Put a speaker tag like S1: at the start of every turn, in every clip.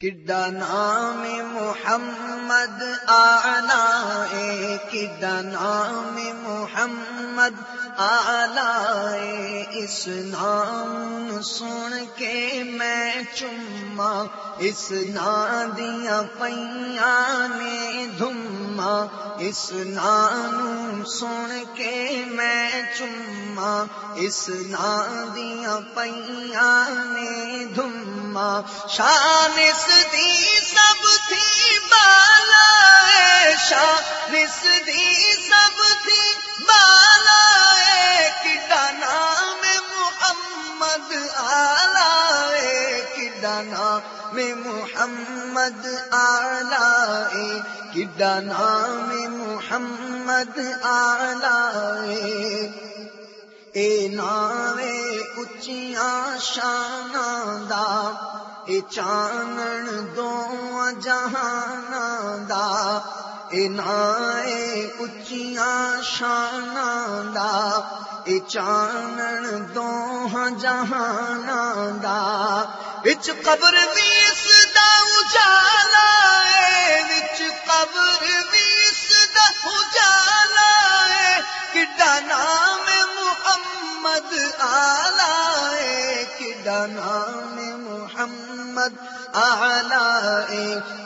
S1: کڈا نام محمد آلائے کڈا نام محمد آلائے اس نام سن کے میں چما اس نادیاں پیا نے دھما اس نام سن کے میں چما اس نادیاں پیا نے دھما شان دی سب تھی بالا شان دی سب تھی بالا کڈا نام محمد آلہ کڈا نام محمد آلہ کڈا نام محمد آلہ اے۔ ناوے اچیاں شان دا اے چانن دو جہان دا، اے نائے اچیاں شان دا۔ اے چانن دو جہان دا۔ وچ قبر بھی اس دا اجالا اے وچ قبر بھی محمد آلہ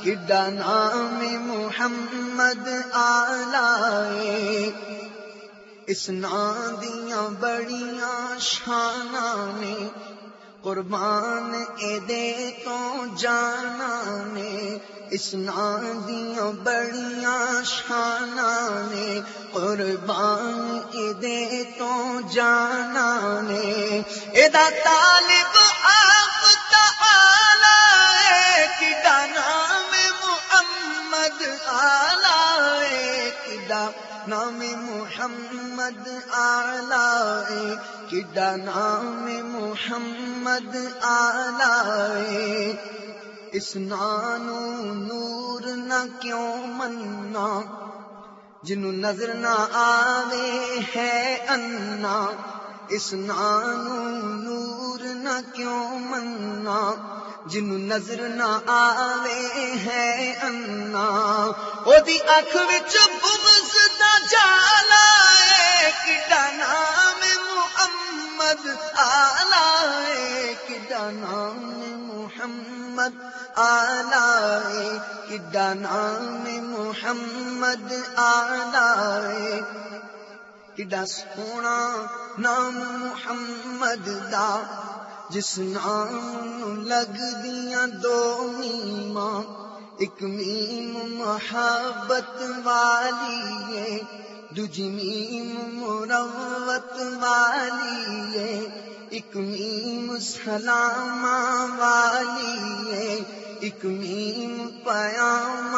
S1: کڈا نام محمد آلہ اس نادیاں بڑیاں شانہ نے قربان اے دے تو جانا نے اس نادیاں بڑیاں شانہ نے قربان اے دے تو جانا نے اے دا طالب آپ محمد آلہ نام محمد، آلہ کڈا نام محمد، آلہ اس نانو نور نہ کیوں منا جنو نظر نہ آوے ہے انا۔ اس نانو نور نہ کیوں منا جنو نظر نہ آوے ہے انا دی اکھ وچ بغض دا جالا اے کڈا نام محمد آلہ اے کڈا نام محمد آلہ کڈا نام محمد آلہ کڈا سونا نام محمد دا جس نام لگ دیا دو نیما ایک میم محبت والی ہے، دوجی میم مروت والی ہے، ایک میم سلام والی ہے، ایک میم پیام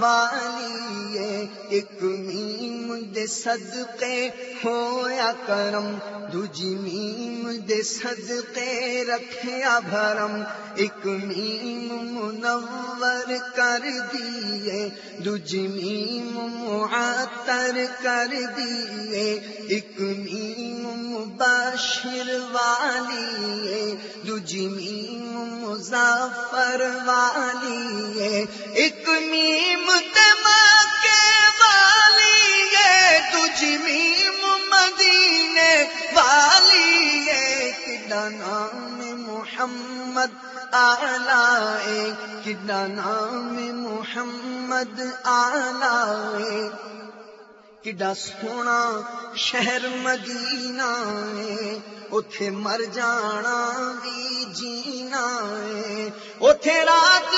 S1: والی ہے، ایک میم دے صدقے ہویا کرم دوجی میم دے صدقے رکھیا بھرم ایک میم منور کر دیے دوجی میم معطر کر دیے۔ ایک میم مباشر والی ہے دوجی میم مظافر والی ہے ایک میم دماغے محمد، آلائے کڈا نام محمد، آلائے کڈا سونا شہر مدینہ اتے مر جانا بھی جینا ہے۔ اتے رات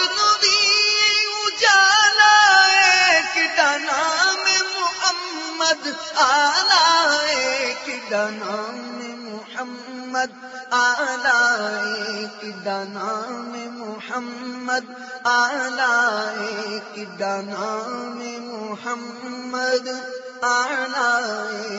S1: محمد آلہ کڈا نام محمد آلائے کڈا نام محمد آلائے کڈا نام محمد آلائے